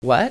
what?